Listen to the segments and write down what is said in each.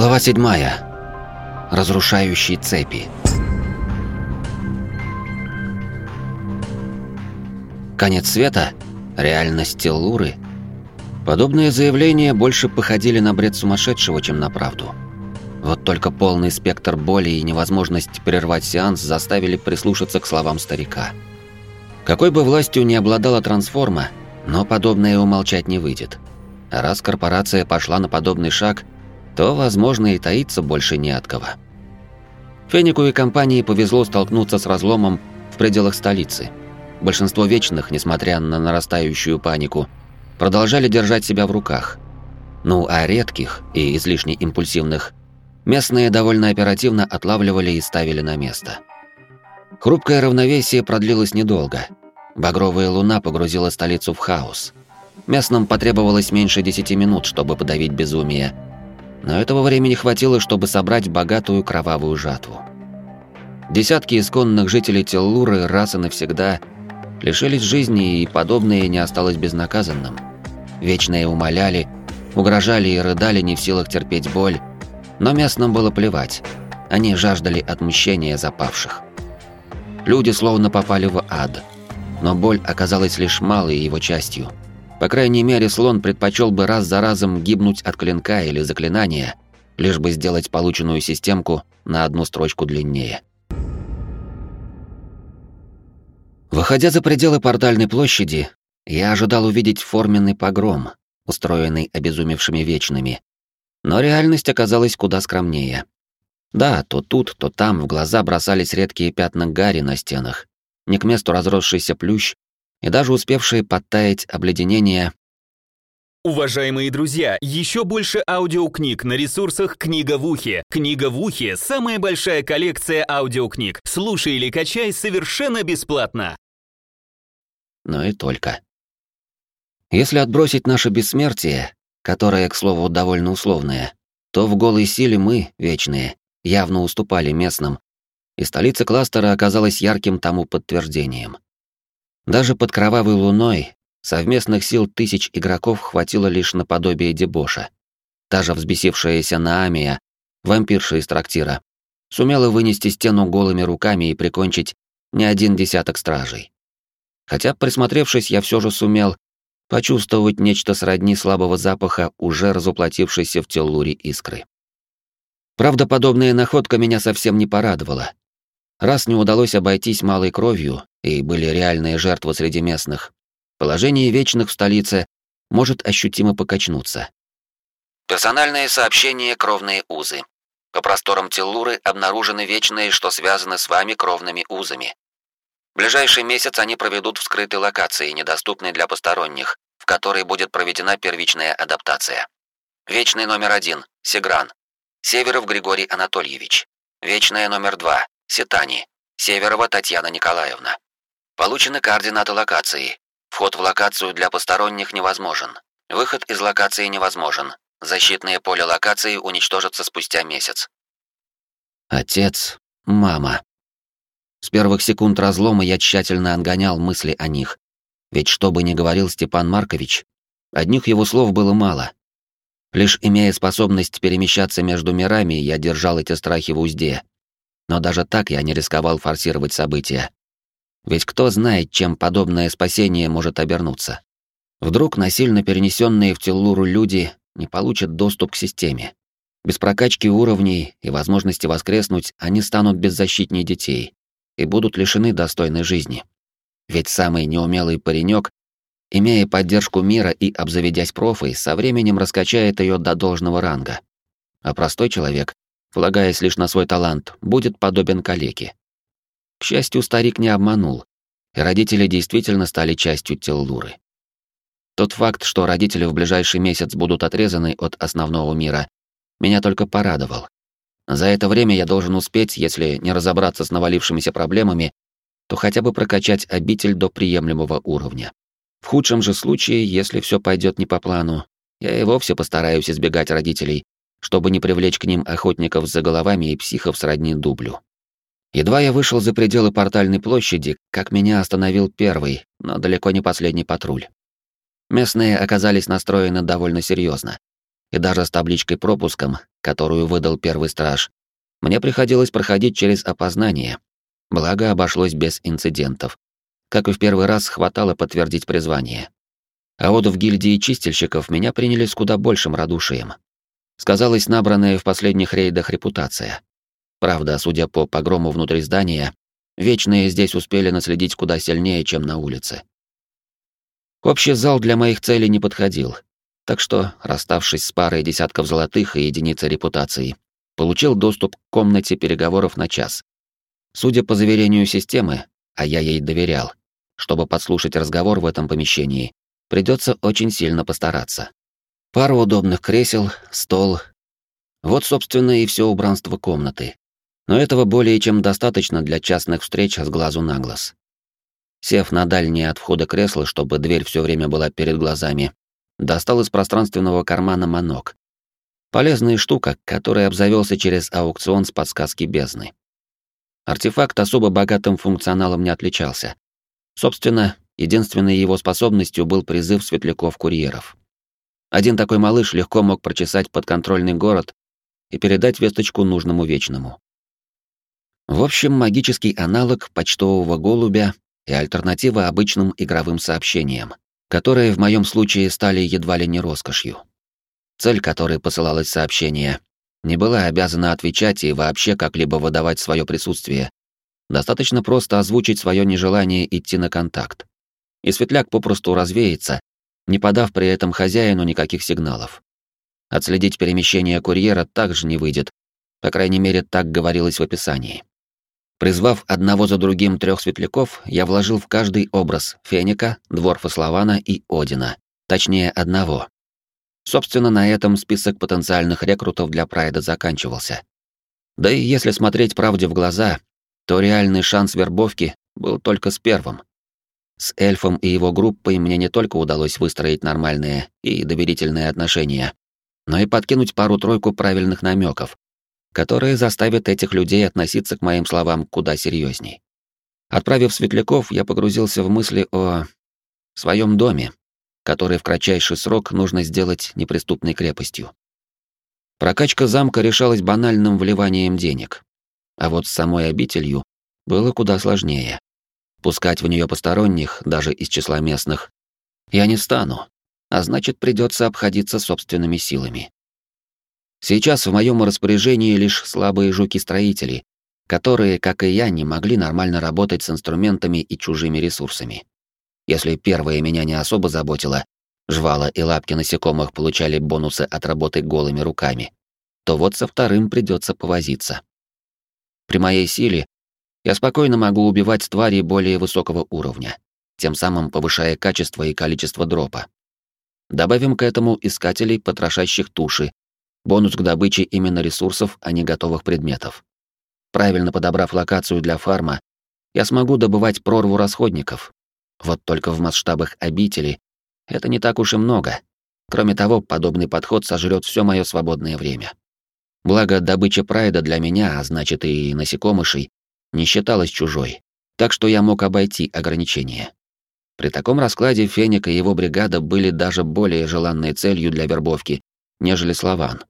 Глава 7. Разрушающие цепи. Конец света? Реальность Луры? Подобные заявления больше походили на бред сумасшедшего, чем на правду. Вот только полный спектр боли и невозможность прервать сеанс заставили прислушаться к словам старика. Какой бы властью ни обладала трансформа, но подобное умолчать не выйдет. Раз корпорация пошла на подобный шаг – то, возможно, и таиться больше не от кого. Фенику и компании повезло столкнуться с разломом в пределах столицы. Большинство вечных, несмотря на нарастающую панику, продолжали держать себя в руках. Ну а редких и излишне импульсивных местные довольно оперативно отлавливали и ставили на место. Хрупкое равновесие продлилось недолго. Багровая луна погрузила столицу в хаос. Местным потребовалось меньше десяти минут, чтобы подавить безумие – но этого времени хватило, чтобы собрать богатую кровавую жатву. Десятки исконных жителей Теллуры раз и навсегда лишились жизни, и подобное не осталось безнаказанным. Вечные умоляли, угрожали и рыдали не в силах терпеть боль, но местным было плевать. Они жаждали отмщения запавших. Люди словно попали в ад, но боль оказалась лишь малой его частью – по крайней мере, слон предпочел бы раз за разом гибнуть от клинка или заклинания, лишь бы сделать полученную системку на одну строчку длиннее. Выходя за пределы портальной площади, я ожидал увидеть форменный погром, устроенный обезумевшими вечными. Но реальность оказалась куда скромнее. Да, то тут, то там в глаза бросались редкие пятна гари на стенах, не к месту разросшийся плющ и даже успевшие подтаять обледенения. Уважаемые друзья, еще больше аудиокниг на ресурсах «Книга в ухе». «Книга в ухе» — самая большая коллекция аудиокниг. Слушай или качай совершенно бесплатно. Но и только. Если отбросить наше бессмертие, которое, к слову, довольно условное, то в голой силе мы, вечные, явно уступали местным, и столица кластера оказалась ярким тому подтверждением. Даже под кровавой луной совместных сил тысяч игроков хватило лишь на подобие дебоша. Та же взбесившаяся Наамия, вампирша из трактира, сумела вынести стену голыми руками и прикончить не один десяток стражей. Хотя, присмотревшись, я все же сумел почувствовать нечто сродни слабого запаха уже разуплотившейся в теллуре искры. Правда, подобная находка меня совсем не порадовала. Раз не удалось обойтись малой кровью, и были реальные жертвы среди местных, положение вечных в столице может ощутимо покачнуться. Персональные сообщения «Кровные узы». По просторам Теллуры обнаружены вечные, что связаны с вами кровными узами. В ближайший месяц они проведут в скрытой локации, недоступной для посторонних, в которой будет проведена первичная адаптация. Вечный номер один – Сигран. Северов Григорий Анатольевич. Вечная номер два Сетани. Северова Татьяна Николаевна. Получены координаты локации. Вход в локацию для посторонних невозможен. Выход из локации невозможен. Защитное поле локации уничтожится спустя месяц. Отец, мама. С первых секунд разлома я тщательно отгонял мысли о них. Ведь что бы ни говорил Степан Маркович, одних его слов было мало. Лишь имея способность перемещаться между мирами, я держал эти страхи в узде, но даже так я не рисковал форсировать события. Ведь кто знает, чем подобное спасение может обернуться. Вдруг насильно перенесенные в Теллуру люди не получат доступ к системе. Без прокачки уровней и возможности воскреснуть они станут беззащитнее детей и будут лишены достойной жизни. Ведь самый неумелый паренек, имея поддержку мира и обзаведясь профой, со временем раскачает ее до должного ранга. А простой человек полагаясь лишь на свой талант, будет подобен калеке. К счастью, старик не обманул, и родители действительно стали частью Теллуры. Тот факт, что родители в ближайший месяц будут отрезаны от основного мира, меня только порадовал. За это время я должен успеть, если не разобраться с навалившимися проблемами, то хотя бы прокачать обитель до приемлемого уровня. В худшем же случае, если все пойдет не по плану, я и вовсе постараюсь избегать родителей, чтобы не привлечь к ним охотников за головами и психов сродни дублю. Едва я вышел за пределы портальной площади, как меня остановил первый, но далеко не последний патруль. Местные оказались настроены довольно серьезно. и даже с табличкой пропуском, которую выдал первый страж, мне приходилось проходить через опознание. Благо, обошлось без инцидентов. Как и в первый раз, хватало подтвердить призвание. А вот в гильдии чистильщиков меня приняли с куда большим радушием. Сказалась набранная в последних рейдах репутация. Правда, судя по погрому внутри здания, вечные здесь успели наследить куда сильнее, чем на улице. Общий зал для моих целей не подходил, так что, расставшись с парой десятков золотых и единицей репутации, получил доступ к комнате переговоров на час. Судя по заверению системы, а я ей доверял, чтобы подслушать разговор в этом помещении, придется очень сильно постараться. Пару удобных кресел, стол. Вот, собственно, и все убранство комнаты. Но этого более чем достаточно для частных встреч с глазу на глаз. Сев на дальнее от входа кресло, чтобы дверь все время была перед глазами, достал из пространственного кармана манок, Полезная штука, которой обзавелся через аукцион с подсказки бездны. Артефакт особо богатым функционалом не отличался. Собственно, единственной его способностью был призыв светляков-курьеров. Один такой малыш легко мог прочесать подконтрольный город и передать весточку нужному вечному. В общем, магический аналог почтового голубя и альтернатива обычным игровым сообщениям, которые в моем случае стали едва ли не роскошью цель которой посылалось сообщение, не была обязана отвечать и вообще как-либо выдавать свое присутствие. Достаточно просто озвучить свое нежелание идти на контакт. И светляк попросту развеется, не подав при этом хозяину никаких сигналов. Отследить перемещение курьера также не выйдет, по крайней мере, так говорилось в описании. Призвав одного за другим трех светляков, я вложил в каждый образ Феника, Дворфа Славана и Одина, точнее одного, Собственно, на этом список потенциальных рекрутов для Прайда заканчивался. Да и если смотреть правде в глаза, то реальный шанс вербовки был только с первым. С эльфом и его группой мне не только удалось выстроить нормальные и доверительные отношения, но и подкинуть пару-тройку правильных намеков, которые заставят этих людей относиться к моим словам куда серьезней. Отправив светляков, я погрузился в мысли о своем доме, который в кратчайший срок нужно сделать неприступной крепостью. Прокачка замка решалась банальным вливанием денег, а вот с самой обителью было куда сложнее. Пускать в нее посторонних, даже из числа местных, я не стану, а значит, придется обходиться собственными силами. Сейчас в моем распоряжении лишь слабые жуки-строители, которые, как и я, не могли нормально работать с инструментами и чужими ресурсами. Если первое меня не особо заботило, жвала и лапки насекомых получали бонусы от работы голыми руками, то вот со вторым придется повозиться. При моей силе я спокойно могу убивать твари более высокого уровня, тем самым повышая качество и количество дропа. Добавим к этому искателей, потрошащих туши, бонус к добыче именно ресурсов, а не готовых предметов. Правильно подобрав локацию для фарма, я смогу добывать прорву расходников, вот только в масштабах обители это не так уж и много. Кроме того, подобный подход сожрет все мое свободное время. Благо, добыча прайда для меня, а значит и насекомышей, не считалась чужой, так что я мог обойти ограничения. При таком раскладе Феник и его бригада были даже более желанной целью для вербовки, нежели Слован.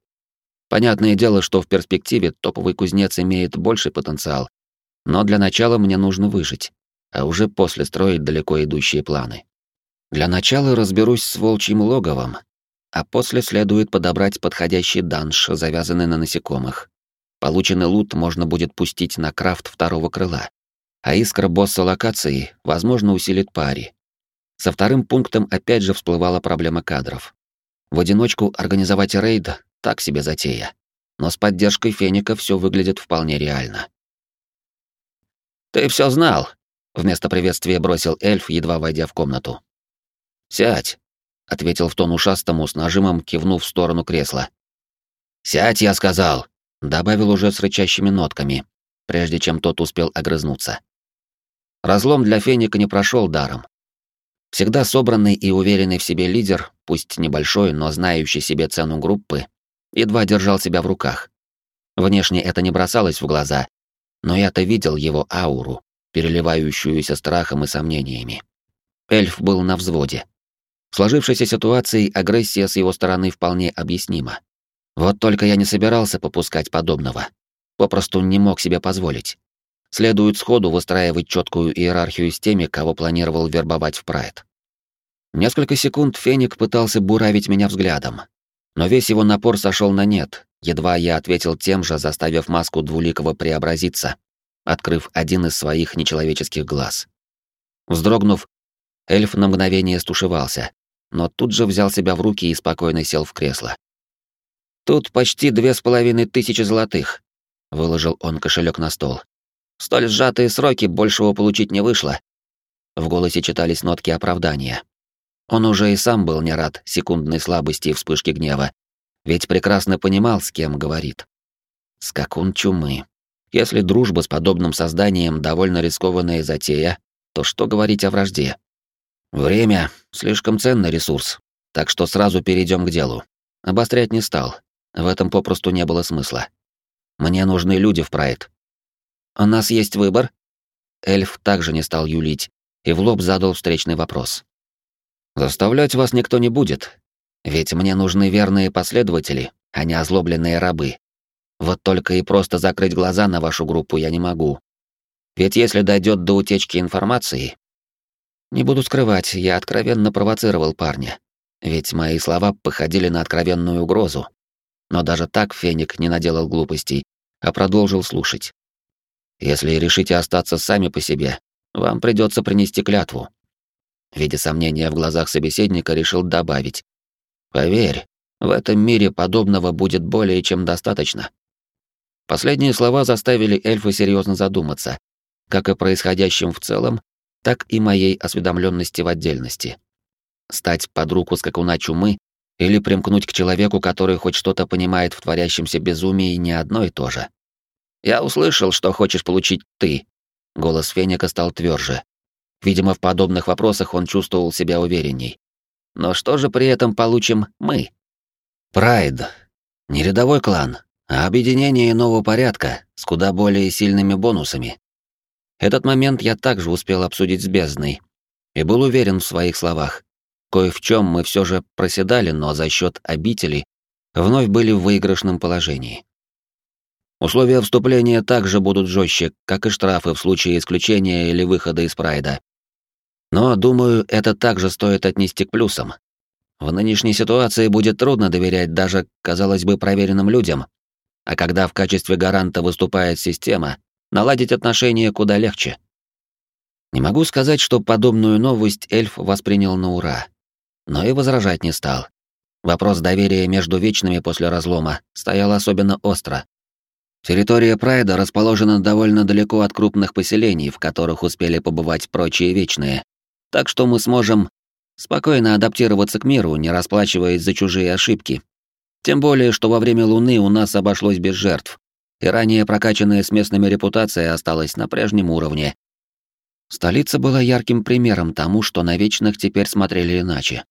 Понятное дело, что в перспективе топовый кузнец имеет больший потенциал, но для начала мне нужно выжить а уже после строить далеко идущие планы. Для начала разберусь с волчьим логовом, а после следует подобрать подходящий данж, завязанный на насекомых. Полученный лут можно будет пустить на крафт второго крыла, а искра босса локации, возможно, усилит пари. Со вторым пунктом опять же всплывала проблема кадров. В одиночку организовать рейд — так себе затея, но с поддержкой Феника все выглядит вполне реально. «Ты все знал», Вместо приветствия бросил эльф, едва войдя в комнату. «Сядь», — ответил в тон ушастому с нажимом, кивнув в сторону кресла. «Сядь, я сказал», — добавил уже с рычащими нотками, прежде чем тот успел огрызнуться. Разлом для Феника не прошел даром. Всегда собранный и уверенный в себе лидер, пусть небольшой, но знающий себе цену группы, едва держал себя в руках. Внешне это не бросалось в глаза, но я-то видел его ауру, переливающуюся страхом и сомнениями. Эльф был на взводе. В сложившейся ситуации агрессия с его стороны вполне объяснима. Вот только я не собирался попускать подобного. Попросту не мог себе позволить. Следует сходу выстраивать четкую иерархию с теми, кого планировал вербовать в Прайд. Несколько секунд Феник пытался буравить меня взглядом, но весь его напор сошел на нет, едва я ответил тем же, заставив маску двуликого преобразиться, открыв один из своих нечеловеческих глаз. Вздрогнув, эльф на мгновение стушевался, но тут же взял себя в руки и спокойно сел в кресло. «Тут почти две с половиной тысячи золотых», — выложил он кошелек на стол. «Столь сжатые сроки большего получить не вышло». В голосе читались нотки оправдания. Он уже и сам был не рад секундной слабости и вспышке гнева, ведь прекрасно понимал, с кем говорит. Скакун чумы. Если дружба с подобным созданием довольно рискованная затея, то что говорить о вражде? Время — слишком ценный ресурс, так что сразу перейдем к делу. Обострять не стал, в этом попросту не было смысла. Мне нужны люди в проект. У нас есть выбор? Эльф также не стал юлить и в лоб задал встречный вопрос. Заставлять вас никто не будет, ведь мне нужны верные последователи, а не озлобленные рабы. Вот только и просто закрыть глаза на вашу группу я не могу. Ведь если дойдет до утечки информации, не буду скрывать, я откровенно провоцировал парня. Ведь мои слова походили на откровенную угрозу. Но даже так Феник не наделал глупостей, а продолжил слушать. Если решите остаться сами по себе, вам придется принести клятву. Видя сомнения в глазах собеседника, решил добавить. Поверь, в этом мире подобного будет более чем достаточно. Последние слова заставили эльфа серьезно задуматься, как и происходящим в целом, так и моей осведомленности в отдельности. Стать под руку скакуна чумы или примкнуть к человеку, который хоть что-то понимает в творящемся безумии, не одно и то же. «Я услышал, что хочешь получить ты». Голос Феника стал тверже. Видимо, в подобных вопросах он чувствовал себя уверенней. «Но что же при этом получим мы?» «Прайд. Не рядовой клан, а объединение нового порядка с куда более сильными бонусами. Этот момент я также успел обсудить с бездной и был уверен в своих словах. Кое в чем мы все же проседали, но за счет обители вновь были в выигрышном положении. Условия вступления также будут жестче, как и штрафы в случае исключения или выхода из прайда. Но, думаю, это также стоит отнести к плюсам. В нынешней ситуации будет трудно доверять даже, казалось бы, проверенным людям. А когда в качестве гаранта выступает система, наладить отношения куда легче. Не могу сказать, что подобную новость эльф воспринял на ура, но и возражать не стал. Вопрос доверия между вечными после разлома стоял особенно остро. Территория Прайда расположена довольно далеко от крупных поселений, в которых успели побывать прочие вечные, так что мы сможем спокойно адаптироваться к миру, не расплачиваясь за чужие ошибки. Тем более, что во время Луны у нас обошлось без жертв, и ранее прокачанная с местными репутация осталась на прежнем уровне. Столица была ярким примером тому, что на Вечных теперь смотрели иначе.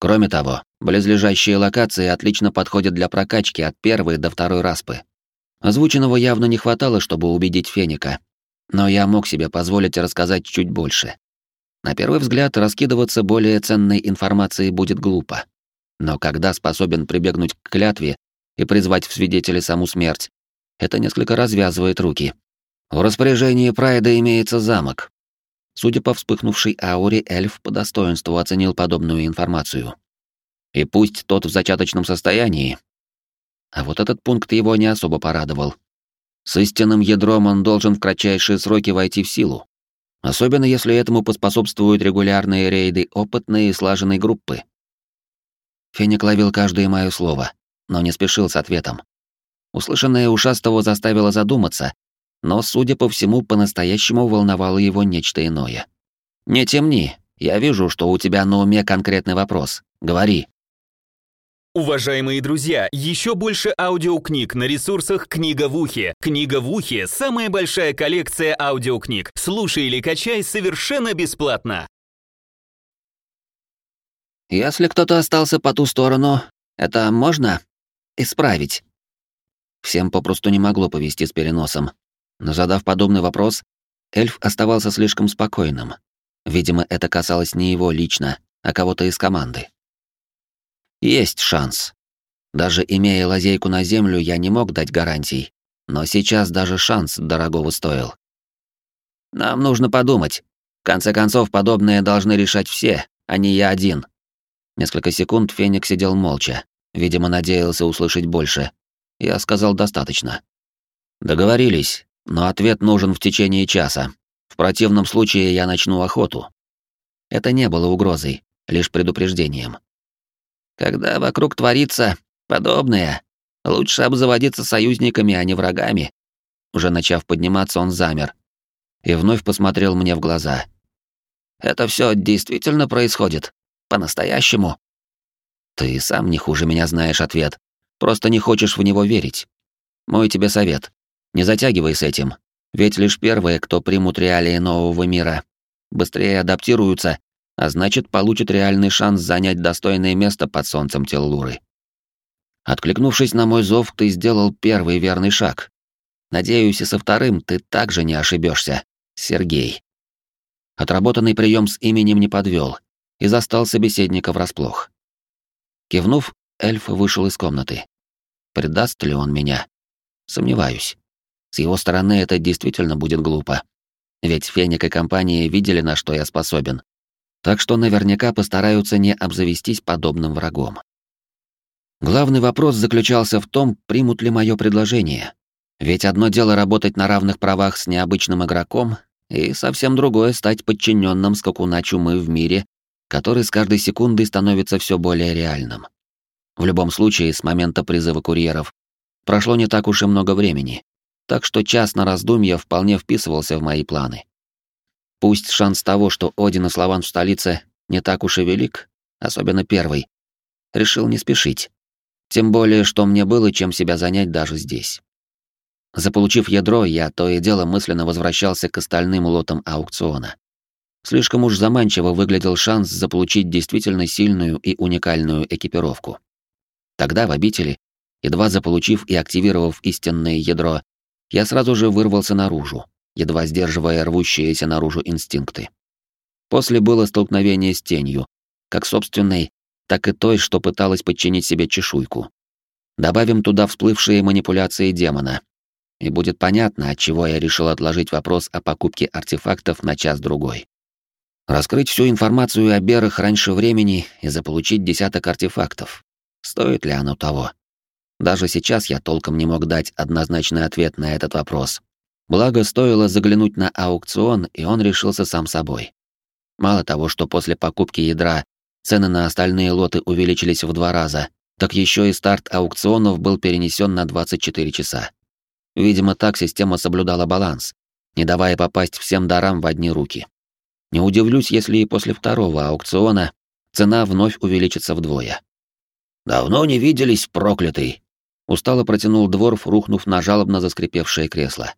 Кроме того, близлежащие локации отлично подходят для прокачки от первой до второй распы. Озвученного явно не хватало, чтобы убедить Феника, но я мог себе позволить рассказать чуть больше. На первый взгляд, раскидываться более ценной информацией будет глупо. Но когда способен прибегнуть к клятве и призвать в свидетели саму смерть, это несколько развязывает руки. В распоряжении Прайда имеется замок. Судя по вспыхнувшей ауре, эльф по достоинству оценил подобную информацию. И пусть тот в зачаточном состоянии, а вот этот пункт его не особо порадовал. С истинным ядром он должен в кратчайшие сроки войти в силу. Особенно если этому поспособствуют регулярные рейды опытной и слаженной группы. Феник ловил каждое мое слово, но не спешил с ответом. Услышанное ушастого заставило задуматься, но, судя по всему, по-настоящему волновало его нечто иное. «Не темни, я вижу, что у тебя на уме конкретный вопрос. Говори». Уважаемые друзья, еще больше аудиокниг на ресурсах «Книга в ухе». «Книга в ухе» — самая большая коллекция аудиокниг. Слушай или качай совершенно бесплатно. «Если кто-то остался по ту сторону, это можно исправить?» Всем попросту не могло повести с переносом. Но задав подобный вопрос, эльф оставался слишком спокойным. Видимо, это касалось не его лично, а кого-то из команды. Есть шанс. Даже имея лазейку на землю, я не мог дать гарантий, но сейчас даже шанс дорогого стоил. Нам нужно подумать. В конце концов, подобное должны решать все, а не я один. Несколько секунд Феникс сидел молча, видимо, надеялся услышать больше. Я сказал достаточно. Договорились, но ответ нужен в течение часа. В противном случае я начну охоту. Это не было угрозой, лишь предупреждением. Когда вокруг творится подобное, лучше обзаводиться союзниками, а не врагами. Уже начав подниматься, он замер и вновь посмотрел мне в глаза. Это все действительно происходит? По-настоящему? Ты сам не хуже меня знаешь ответ. Просто не хочешь в него верить. Мой тебе совет. Не затягивай с этим. Ведь лишь первые, кто примут реалии нового мира, быстрее адаптируются, а значит, получат реальный шанс занять достойное место под солнцем Теллуры. Откликнувшись на мой зов, ты сделал первый верный шаг. Надеюсь, и со вторым ты также не ошибешься, Сергей. Отработанный прием с именем не подвел и застал собеседника врасплох. Кивнув, эльф вышел из комнаты. Предаст ли он меня? Сомневаюсь. С его стороны это действительно будет глупо. Ведь Феник и компания видели, на что я способен. Так что наверняка постараются не обзавестись подобным врагом. Главный вопрос заключался в том, примут ли мое предложение. Ведь одно дело работать на равных правах с необычным игроком, и совсем другое стать подчиненным скакуна чумы в мире, который с каждой секундой становится все более реальным. В любом случае, с момента призыва курьеров прошло не так уж и много времени, так что час на раздумье вполне вписывался в мои планы. Пусть шанс того, что Один и Славан в столице, не так уж и велик, особенно первый, решил не спешить. Тем более, что мне было чем себя занять даже здесь. Заполучив ядро, я то и дело мысленно возвращался к остальным лотам аукциона. Слишком уж заманчиво выглядел шанс заполучить действительно сильную и уникальную экипировку. Тогда в обители, едва заполучив и активировав истинное ядро, я сразу же вырвался наружу, едва сдерживая рвущиеся наружу инстинкты. После было столкновение с тенью, как собственной, так и той, что пыталась подчинить себе чешуйку. Добавим туда всплывшие манипуляции демона, и будет понятно, от чего я решил отложить вопрос о покупке артефактов на час-другой. Раскрыть всю информацию о берах раньше времени и заполучить десяток артефактов. Стоит ли оно того? Даже сейчас я толком не мог дать однозначный ответ на этот вопрос. Благо, стоило заглянуть на аукцион, и он решился сам собой. Мало того, что после покупки ядра цены на остальные лоты увеличились в два раза, так еще и старт аукционов был перенесен на 24 часа. Видимо, так система соблюдала баланс, не давая попасть всем дарам в одни руки. Не удивлюсь, если и после второго аукциона цена вновь увеличится вдвое. «Давно не виделись, проклятый!» Устало протянул Дворф, рухнув на жалобно заскрипевшее кресло.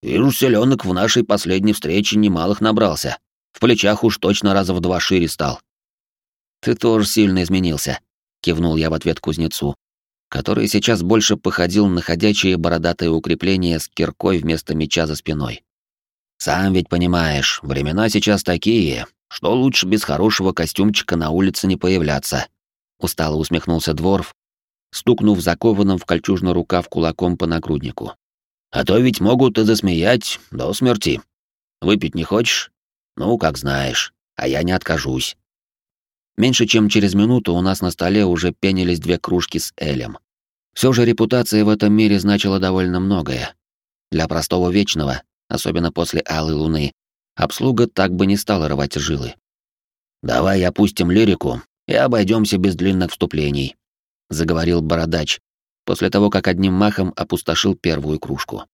«Вижу, селенок в нашей последней встрече немалых набрался. В плечах уж точно раза в два шире стал». «Ты тоже сильно изменился», — кивнул я в ответ кузнецу, который сейчас больше походил на ходячие бородатые укрепления с киркой вместо меча за спиной. «Сам ведь понимаешь, времена сейчас такие, что лучше без хорошего костюмчика на улице не появляться», — устало усмехнулся Дворф, стукнув закованным в кольчужный рукав кулаком по нагруднику. «А то ведь могут и засмеять до смерти. Выпить не хочешь? Ну, как знаешь, а я не откажусь». Меньше чем через минуту у нас на столе уже пенились две кружки с элем. Все же репутация в этом мире значила довольно многое. Для простого вечного, особенно после Алой Луны, обслуга так бы не стала рвать жилы. «Давай опустим лирику и обойдемся без длинных вступлений», — заговорил Бородач, после того, как одним махом опустошил первую кружку.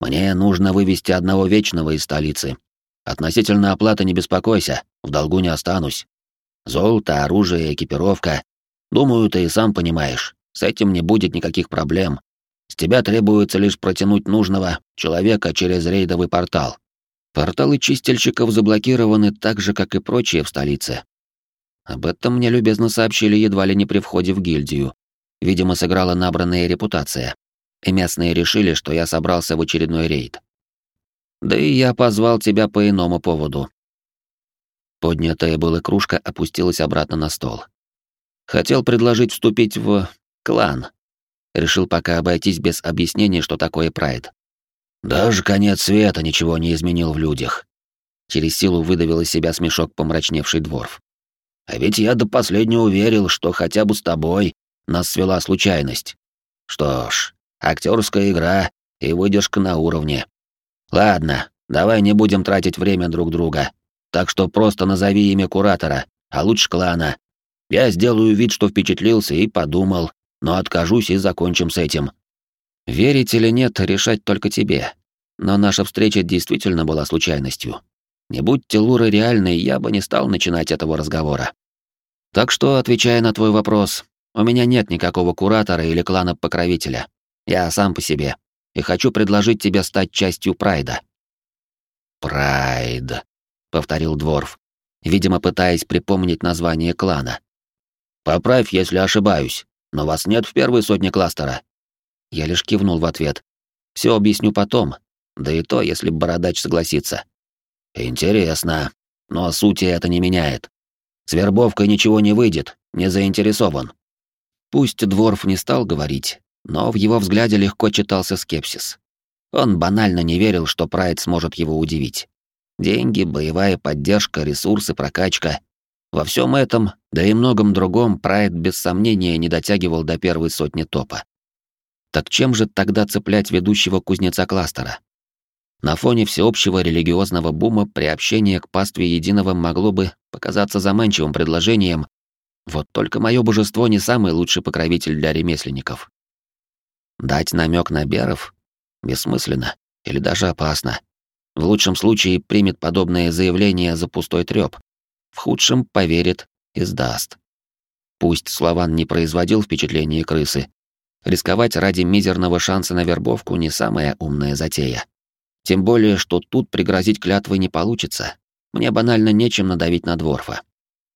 «Мне нужно вывести одного вечного из столицы. Относительно оплаты не беспокойся, в долгу не останусь. Золото, оружие, экипировка. Думаю, ты и сам понимаешь, с этим не будет никаких проблем. С тебя требуется лишь протянуть нужного человека через рейдовый портал. Порталы чистильщиков заблокированы так же, как и прочие в столице. Об этом мне любезно сообщили едва ли не при входе в гильдию. Видимо, сыграла набранная репутация. И местные решили, что я собрался в очередной рейд. Да и я позвал тебя по иному поводу. Поднятая была кружка опустилась обратно на стол. Хотел предложить вступить в клан. Решил пока обойтись без объяснений, что такое прайд. Даже конец света ничего не изменил в людях. Через силу выдавил из себя смешок помрачневший дворф. А ведь я до последнего верил, что хотя бы с тобой нас свела случайность. Что ж, актерская игра и выдержка на уровне. Ладно, давай не будем тратить время друг друга. Так что просто назови имя куратора, а лучше клана. Я сделаю вид, что впечатлился и подумал, но откажусь и закончим с этим. Верить или нет, решать только тебе. Но наша встреча действительно была случайностью. Не будь Телуры реальной, я бы не стал начинать этого разговора. Так что, отвечая на твой вопрос, у меня нет никакого куратора или клана-покровителя. Я сам по себе. И хочу предложить тебе стать частью Прайда. Прайд, повторил Дворф, видимо, пытаясь припомнить название клана. Поправь, если ошибаюсь, но вас нет в первой сотне кластера. Я лишь кивнул в ответ. Все объясню потом, да и то, если бородач согласится. Интересно, но сути это не меняет. С вербовкой ничего не выйдет, не заинтересован. Пусть Дворф не стал говорить, но в его взгляде легко читался скепсис. Он банально не верил, что Прайд сможет его удивить. Деньги, боевая поддержка, ресурсы, прокачка. Во всем этом, да и многом другом, Прайд без сомнения не дотягивал до первой сотни топа. Так чем же тогда цеплять ведущего кузнеца кластера? На фоне всеобщего религиозного бума приобщение к пастве единого могло бы показаться заманчивым предложением, вот только мое божество не самый лучший покровитель для ремесленников. Дать намек на Беров бессмысленно или даже опасно. В лучшем случае примет подобное заявление за пустой трёп, в худшем поверит и сдаст. Пусть Слован не производил впечатления крысы, рисковать ради мизерного шанса на вербовку не самая умная затея. Тем более, что тут пригрозить клятвой не получится. Мне банально нечем надавить на Дворфа.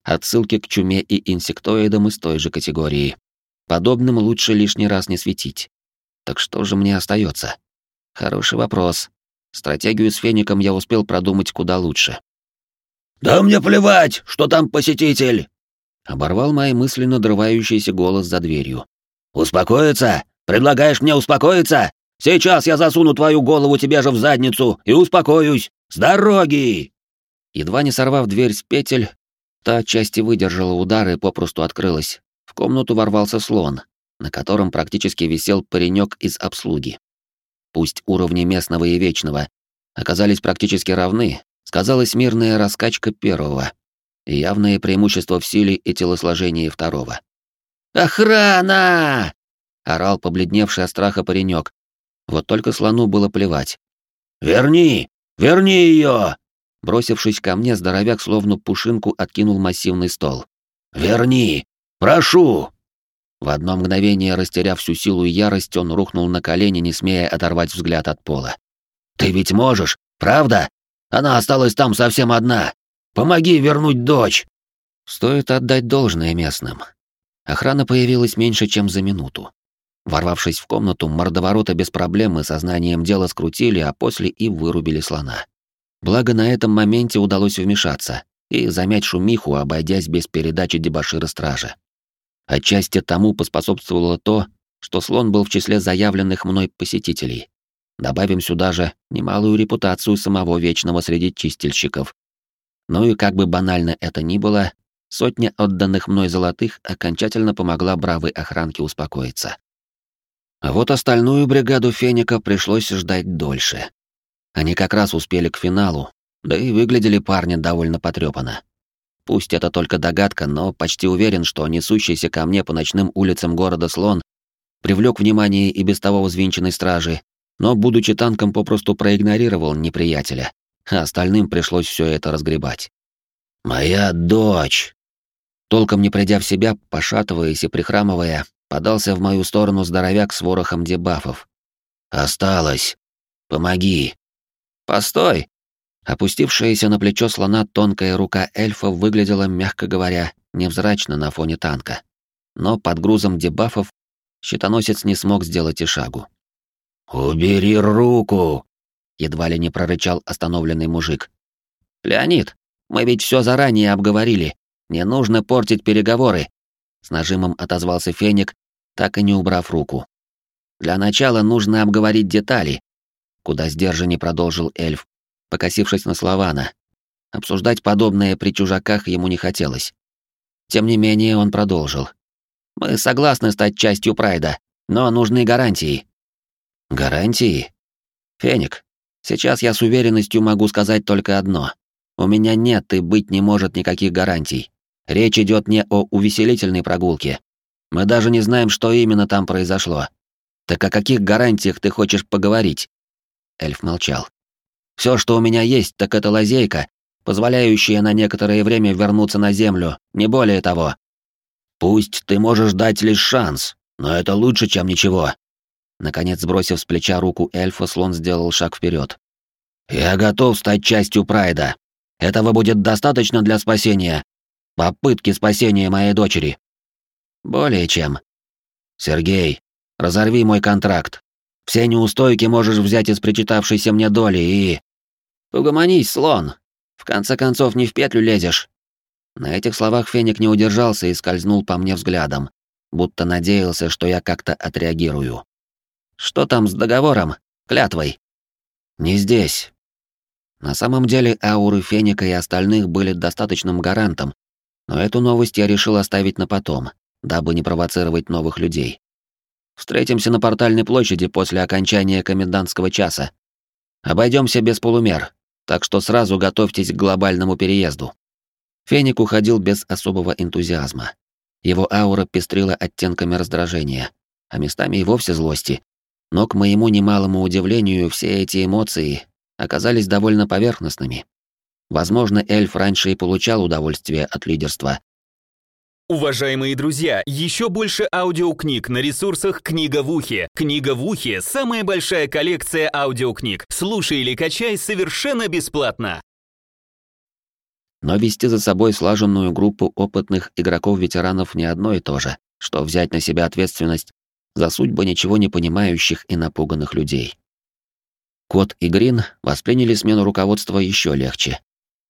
Отсылки к чуме и инсектоидам из той же категории. Подобным лучше лишний раз не светить. Так что же мне остается? Хороший вопрос. Стратегию с феником я успел продумать куда лучше. «Да мне плевать, что там посетитель!» Оборвал мои мысли надрывающийся голос за дверью. «Успокоиться? Предлагаешь мне успокоиться? Сейчас я засуну твою голову тебе же в задницу и успокоюсь. С дороги!» Едва не сорвав дверь с петель, та отчасти выдержала удар и попросту открылась. В комнату ворвался слон, на котором практически висел паренек из обслуги. Пусть уровни местного и вечного оказались практически равны, сказалась мирная раскачка первого и явное преимущество в силе и телосложении второго. «Охрана!» — орал побледневший от страха паренек, вот только слону было плевать. «Верни! Верни ее!» Бросившись ко мне, здоровяк словно пушинку откинул массивный стол. «Верни! Прошу!» В одно мгновение, растеряв всю силу и ярость, он рухнул на колени, не смея оторвать взгляд от пола. «Ты ведь можешь, правда? Она осталась там совсем одна. Помоги вернуть дочь!» Стоит отдать должное местным. Охрана появилась меньше, чем за минуту. Ворвавшись в комнату, мордоворота без проблем и сознанием дела скрутили, а после и вырубили слона. Благо на этом моменте удалось вмешаться и замять шумиху, обойдясь без передачи дебошира стража. Отчасти тому поспособствовало то, что слон был в числе заявленных мной посетителей. Добавим сюда же немалую репутацию самого Вечного среди чистильщиков. Ну и как бы банально это ни было, сотня отданных мной золотых окончательно помогла бравой охранке успокоиться. А вот остальную бригаду Феника пришлось ждать дольше. Они как раз успели к финалу, да и выглядели парни довольно потрепанно. Пусть это только догадка, но почти уверен, что несущийся ко мне по ночным улицам города слон привлек внимание и без того взвинченной стражи, но, будучи танком, попросту проигнорировал неприятеля, а остальным пришлось все это разгребать. «Моя дочь!» Толком не придя в себя, пошатываясь и прихрамывая, Подался в мою сторону здоровяк с ворохом дебафов. «Осталось. Помоги». «Постой!» Опустившаяся на плечо слона тонкая рука эльфа выглядела, мягко говоря, невзрачно на фоне танка. Но под грузом дебафов щитоносец не смог сделать и шагу. «Убери руку!» — едва ли не прорычал остановленный мужик. «Леонид, Мы ведь все заранее обговорили. Не нужно портить переговоры. С нажимом отозвался Феник, так и не убрав руку. Для начала нужно обговорить детали. Куда сдержаннее продолжил эльф, покосившись на Славана. Обсуждать подобное при чужаках ему не хотелось. Тем не менее, он продолжил. «Мы согласны стать частью Прайда, но нужны гарантии». «Гарантии?» «Феник, сейчас я с уверенностью могу сказать только одно. У меня нет и быть не может никаких гарантий. Речь идет не о увеселительной прогулке. Мы даже не знаем, что именно там произошло. Так о каких гарантиях ты хочешь поговорить?» Эльф молчал. Все, что у меня есть, так это лазейка, позволяющая на некоторое время вернуться на Землю, не более того. Пусть ты можешь дать лишь шанс, но это лучше, чем ничего. Наконец, сбросив с плеча руку эльфа, слон сделал шаг вперед. Я готов стать частью Прайда. Этого будет достаточно для спасения. Попытки спасения моей дочери. Более чем. Сергей, разорви мой контракт. Все неустойки можешь взять из причитавшейся мне доли и... Угомонись, слон. В конце концов, не в петлю лезешь. На этих словах Феник не удержался и скользнул по мне взглядом, будто надеялся, что я как-то отреагирую. Что там с договором? Клятвой? Не здесь. На самом деле ауры Феника и остальных были достаточным гарантом, но эту новость я решил оставить на потом, дабы не провоцировать новых людей. Встретимся на портальной площади после окончания комендантского часа. Обойдемся без полумер, так что сразу готовьтесь к глобальному переезду. Феник уходил без особого энтузиазма. Его аура пестрила оттенками раздражения, а местами и вовсе злости. Но, к моему немалому удивлению, все эти эмоции оказались довольно поверхностными. Возможно, эльф раньше и получал удовольствие от лидерства. Уважаемые друзья, еще больше аудиокниг на ресурсах «Книга в ухе». «Книга в ухе» — самая большая коллекция аудиокниг. Слушай или качай совершенно бесплатно. Но вести за собой слаженную группу опытных игроков-ветеранов не одно и то же, что взять на себя ответственность за судьбы ничего не понимающих и напуганных людей. Кот и Грин восприняли смену руководства еще легче.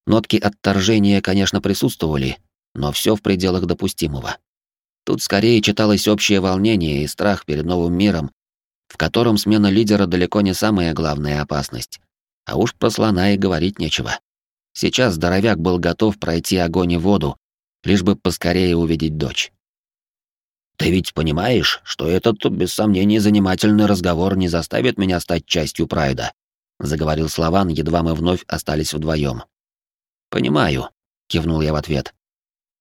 Нотки отторжения, конечно, присутствовали, но все в пределах допустимого. Тут скорее читалось общее волнение и страх перед новым миром, в котором смена лидера далеко не самая главная опасность. А уж про слона и говорить нечего. Сейчас здоровяк был готов пройти огонь и воду, лишь бы поскорее увидеть дочь. «Ты ведь понимаешь, что этот, без сомнения, занимательный разговор не заставит меня стать частью Прайда?» — заговорил Славан, едва мы вновь остались вдвоем. «Понимаю», — кивнул я в ответ.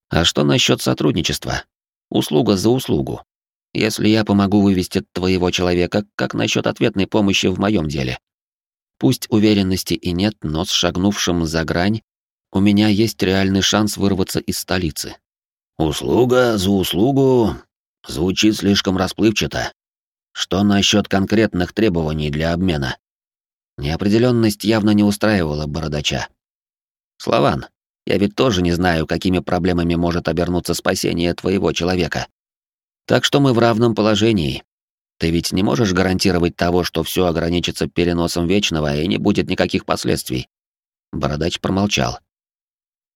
«А что насчет сотрудничества? Услуга за услугу. Если я помогу вывести твоего человека, как насчет ответной помощи в моем деле? Пусть уверенности и нет, но с шагнувшим за грань у меня есть реальный шанс вырваться из столицы. Услуга за услугу звучит слишком расплывчато. Что насчет конкретных требований для обмена? Неопределенность явно не устраивала бородача. Слован, я ведь тоже не знаю, какими проблемами может обернуться спасение твоего человека. Так что мы в равном положении. Ты ведь не можешь гарантировать того, что все ограничится переносом вечного и не будет никаких последствий. Бородач промолчал.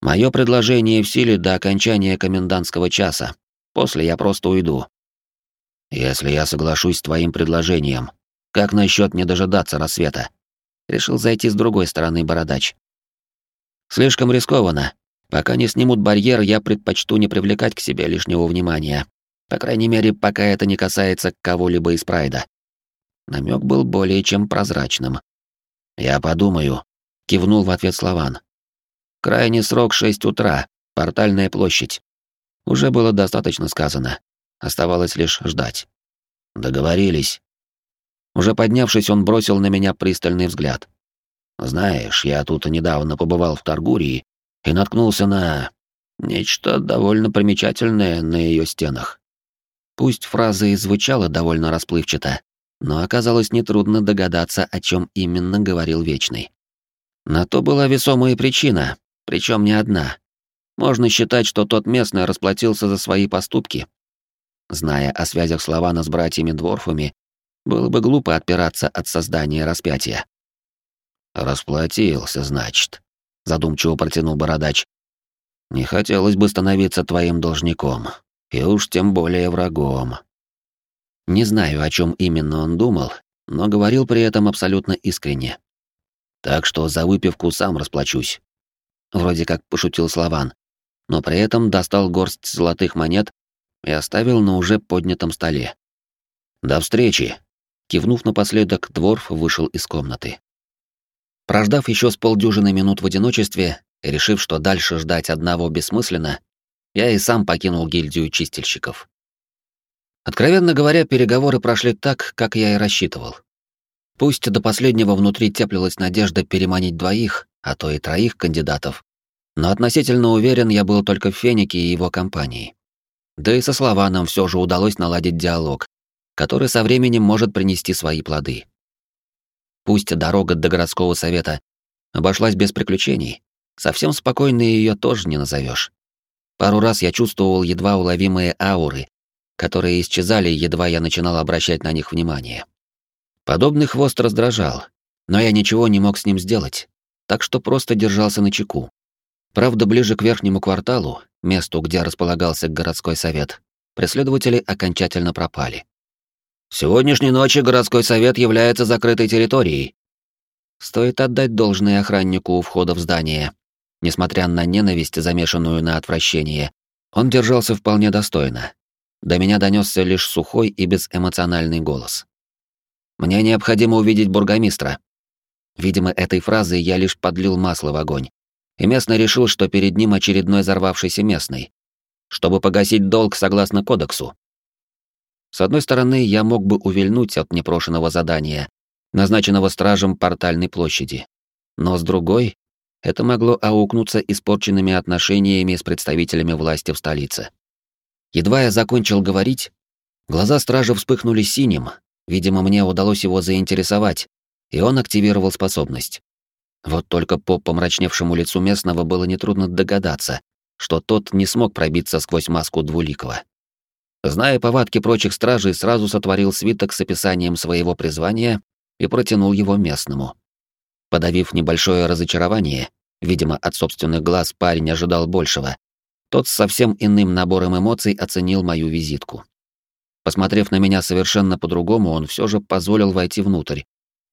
Мое предложение в силе до окончания комендантского часа. После я просто уйду. Если я соглашусь с твоим предложением, как насчет не дожидаться рассвета? Решил зайти с другой стороны бородач. Слишком рискованно. Пока не снимут барьер, я предпочту не привлекать к себе лишнего внимания. По крайней мере, пока это не касается кого-либо из Прайда. Намек был более чем прозрачным. «Я подумаю», — кивнул в ответ Слован. «Крайний срок — шесть утра, портальная площадь. Уже было достаточно сказано. Оставалось лишь ждать. Договорились. Уже поднявшись, он бросил на меня пристальный взгляд. Знаешь, я тут недавно побывал в Таргурии и наткнулся на нечто довольно примечательное на ее стенах. Пусть фраза и звучала довольно расплывчато, но оказалось нетрудно догадаться, о чем именно говорил Вечный. На то была весомая причина, причем не одна. Можно считать, что тот местный расплатился за свои поступки. Зная о связях Славана с братьями-дворфами, было бы глупо отпираться от создания распятия. «Расплатился, значит», задумчиво протянул бородач. Не хотелось бы становиться твоим должником, и уж тем более врагом. Не знаю, о чем именно он думал, но говорил при этом абсолютно искренне. Так что за выпивку сам расплачусь. Вроде как пошутил Слован, но при этом достал горсть золотых монет и оставил на уже поднятом столе. «До встречи!» Кивнув напоследок, Дворф вышел из комнаты. Прождав еще с полдюжины минут в одиночестве и решив, что дальше ждать одного бессмысленно, я и сам покинул гильдию чистильщиков. Откровенно говоря, переговоры прошли так, как я и рассчитывал. Пусть до последнего внутри теплилась надежда переманить двоих, а то и троих кандидатов, но относительно уверен я был только в Фенике и его компании. Да и со Слованом все же удалось наладить диалог, который со временем может принести свои плоды. Пусть дорога до городского совета обошлась без приключений, совсем спокойной ее тоже не назовешь. Пару раз я чувствовал едва уловимые ауры, которые исчезали, едва я начинал обращать на них внимание. Подобный хвост раздражал, но я ничего не мог с ним сделать, так что просто держался на чеку. Правда, ближе к верхнему кварталу, месту, где располагался городской совет, преследователи окончательно пропали. Сегодняшней ночи городской совет является закрытой территорией. Стоит отдать должное охраннику у входа в здание. Несмотря на ненависть, замешанную на отвращение, он держался вполне достойно. До меня донесся лишь сухой и безэмоциональный голос. «Мне необходимо увидеть бургомистра». Видимо, этой фразой я лишь подлил масло в огонь, и местный решил, что перед ним очередной взорвавшийся местный, чтобы погасить долг согласно кодексу. С одной стороны, я мог бы увильнуть от непрошенного задания, назначенного стражем портальной площади. Но с другой, это могло аукнуться испорченными отношениями с представителями власти в столице. Едва я закончил говорить, глаза стража вспыхнули синим, видимо, мне удалось его заинтересовать, и он активировал способность. Вот только по помрачневшему лицу местного было нетрудно догадаться, что тот не смог пробиться сквозь маску двуликого. Зная повадки прочих стражей, сразу сотворил свиток с описанием своего призвания и протянул его местному. Подавив небольшое разочарование, видимо, от собственных глаз парень ожидал большего, тот с совсем иным набором эмоций оценил мою визитку. Посмотрев на меня совершенно по-другому, он все же позволил войти внутрь,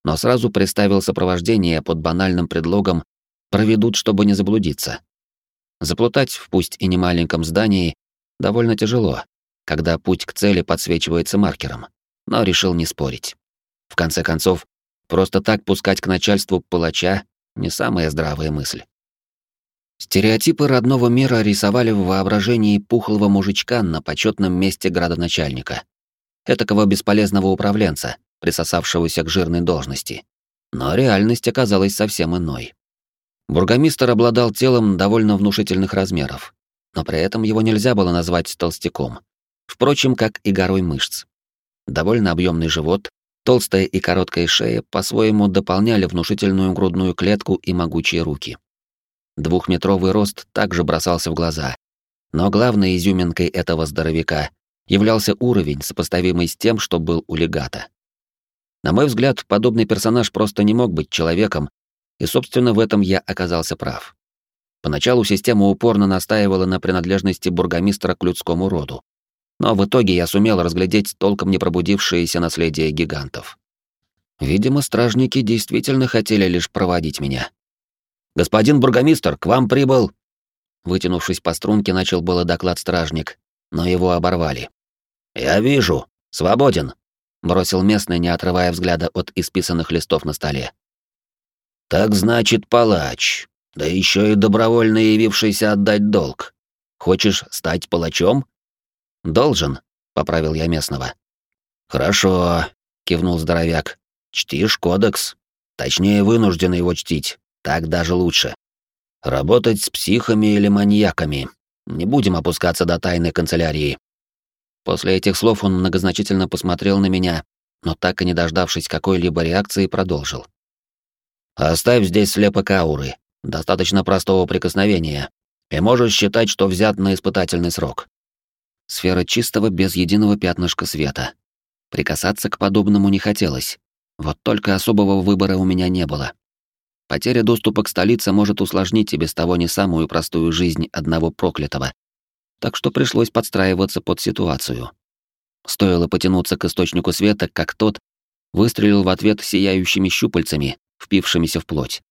но сразу представил сопровождение под банальным предлогом «проведут, чтобы не заблудиться». Заплутать в пусть и не маленьком здании довольно тяжело, когда путь к цели подсвечивается маркером, но решил не спорить. В конце концов, просто так пускать к начальству палача — не самая здравая мысль. Стереотипы родного мира рисовали в воображении пухлого мужичка на почетном месте градоначальника. Этакого бесполезного управленца, присосавшегося к жирной должности. Но реальность оказалась совсем иной. Бургомистр обладал телом довольно внушительных размеров, но при этом его нельзя было назвать толстяком впрочем, как и горой мышц. Довольно объемный живот, толстая и короткая шея по-своему дополняли внушительную грудную клетку и могучие руки. Двухметровый рост также бросался в глаза. Но главной изюминкой этого здоровяка являлся уровень, сопоставимый с тем, что был у легата. На мой взгляд, подобный персонаж просто не мог быть человеком, и, собственно, в этом я оказался прав. Поначалу система упорно настаивала на принадлежности бургомистра к людскому роду, но в итоге я сумел разглядеть толком не пробудившееся наследие гигантов. Видимо, стражники действительно хотели лишь проводить меня. «Господин бургомистр, к вам прибыл...» Вытянувшись по струнке, начал было доклад стражник, но его оборвали. «Я вижу. Свободен», — бросил местный, не отрывая взгляда от исписанных листов на столе. «Так значит, палач, да еще и добровольно явившийся отдать долг. Хочешь стать палачом?» «Должен», — поправил я местного. «Хорошо», — кивнул здоровяк. «Чтишь кодекс. Точнее, вынужден его чтить. Так даже лучше. Работать с психами или маньяками. Не будем опускаться до тайной канцелярии». После этих слов он многозначительно посмотрел на меня, но так и не дождавшись какой-либо реакции, продолжил. «Оставь здесь слепок ауры. Достаточно простого прикосновения. И можешь считать, что взят на испытательный срок. Сфера чистого без единого пятнышка света. Прикасаться к подобному не хотелось. Вот только особого выбора у меня не было. потеря доступа к столице может усложнить и без того не самую простую жизнь одного проклятого. Так что пришлось подстраиваться под ситуацию. Стоило потянуться к источнику света, как тот выстрелил в ответ сияющими щупальцами, впившимися в плоть.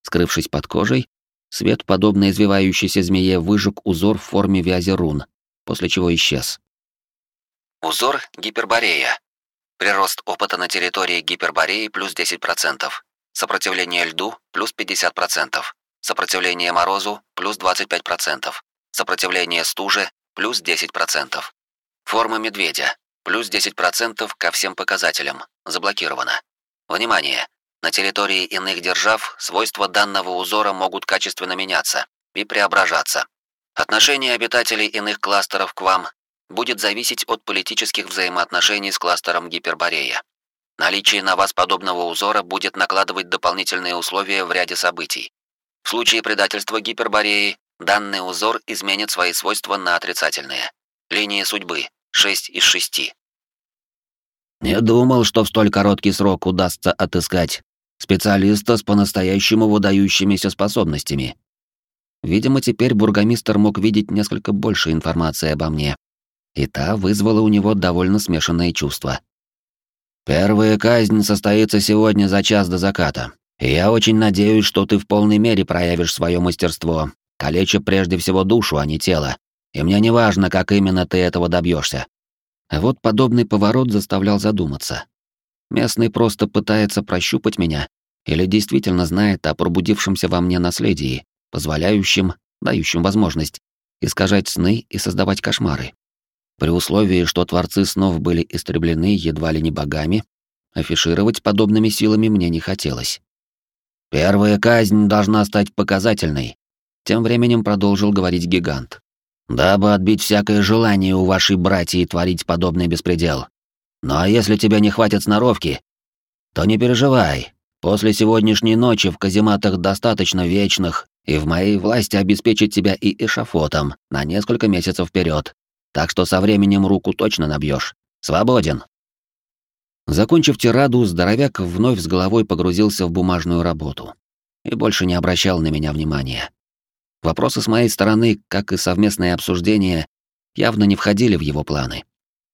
Скрывшись под кожей, свет, подобно извивающейся змее, выжег узор в форме вязи рун, после чего исчез. Узор Гиперборея. Прирост опыта на территории Гипербореи плюс 10%. Сопротивление льду плюс 50%. Сопротивление морозу плюс 25%. Сопротивление стуже плюс 10%. Форма медведя плюс 10% ко всем показателям. Заблокировано. Внимание! На территории иных держав свойства данного узора могут качественно меняться и преображаться. Отношение обитателей иных кластеров к вам будет зависеть от политических взаимоотношений с кластером Гиперборея. Наличие на вас подобного узора будет накладывать дополнительные условия в ряде событий. В случае предательства Гипербореи данный узор изменит свои свойства на отрицательные. Линии судьбы 6 из 6. Не думал, что в столь короткий срок удастся отыскать Специалиста с по-настоящему выдающимися способностями. Видимо, теперь бургомистр мог видеть несколько больше информации обо мне, и та вызвала у него довольно смешанные чувства. «Первая казнь состоится сегодня за час до заката, я очень надеюсь, что ты в полной мере проявишь свое мастерство, калеча прежде всего душу, а не тело, и мне не важно, как именно ты этого добьешься. Вот подобный поворот заставлял задуматься. Местный просто пытается прощупать меня или действительно знает о пробудившемся во мне наследии, позволяющем, дающем возможность искажать сны и создавать кошмары. При условии, что творцы снов были истреблены едва ли не богами, афишировать подобными силами мне не хотелось. «Первая казнь должна стать показательной», — тем временем продолжил говорить гигант. «Дабы отбить всякое желание у вашей братьи творить подобный беспредел. А если тебе не хватит сноровки, то не переживай. После сегодняшней ночи в казематах достаточно вечных, и в моей власти обеспечить тебя и эшафотом на несколько месяцев вперед. Так что со временем руку точно набьешь. Свободен. Закончив тираду, здоровяк вновь с головой погрузился в бумажную работу и больше не обращал на меня внимания. Вопросы с моей стороны, как и совместное обсуждение, явно не входили в его планы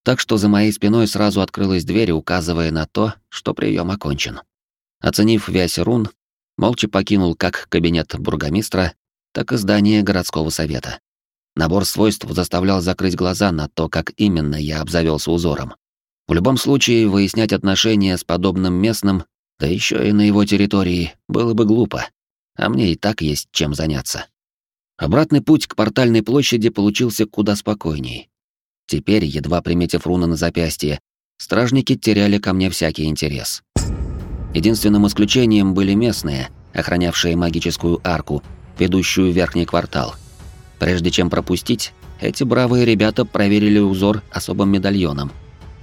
так что за моей спиной сразу открылась дверь, указывая на то, что прием окончен. Оценив вязь рун, молча покинул как кабинет бургомистра, так и здание городского совета. Набор свойств заставлял закрыть глаза на то, как именно я обзавелся узором. В любом случае, выяснять отношения с подобным местным, да еще и на его территории, было бы глупо, а мне и так есть чем заняться. Обратный путь к портальной площади получился куда спокойней. Теперь, едва приметив руны на запястье, стражники теряли ко мне всякий интерес. Единственным исключением были местные, охранявшие магическую арку, ведущую в верхний квартал. Прежде чем пропустить, эти бравые ребята проверили узор особым медальоном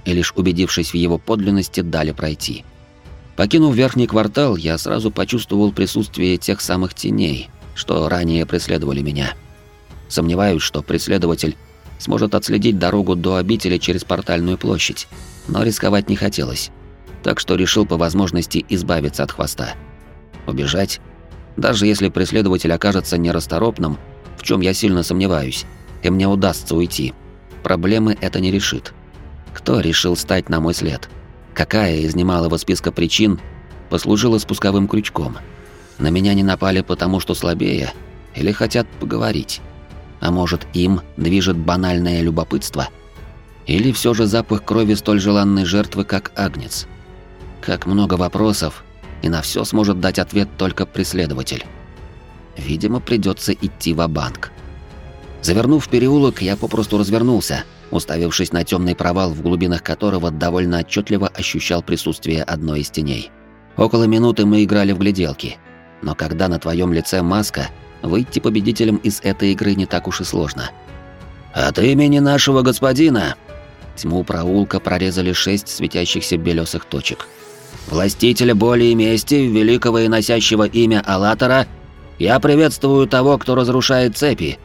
и лишь убедившись в его подлинности, дали пройти. Покинув верхний квартал, я сразу почувствовал присутствие тех самых теней, что ранее преследовали меня. Сомневаюсь, что преследователь сможет отследить дорогу до обители через портальную площадь, но рисковать не хотелось, так что решил по возможности избавиться от хвоста. Убежать? Даже если преследователь окажется нерасторопным, в чем я сильно сомневаюсь, и мне удастся уйти, проблемы это не решит. Кто решил стать на мой след? Какая из немалого списка причин послужила спусковым крючком? На меня не напали потому, что слабее, или хотят поговорить? А может, им движет банальное любопытство? Или все же запах крови столь желанной жертвы, как агнец? Как много вопросов, и на все сможет дать ответ только преследователь. Видимо, придется идти в банк Завернув в переулок, я попросту развернулся, уставившись на темный провал, в глубинах которого довольно отчетливо ощущал присутствие одной из теней. Около минуты мы играли в гляделки, но когда на твоем лице маска, Выйти победителем из этой игры не так уж и сложно. «От имени нашего господина!» Тьму проулка прорезали шесть светящихся белесых точек. «Властителя боли и мести, великого и носящего имя Аллатора, я приветствую того, кто разрушает цепи,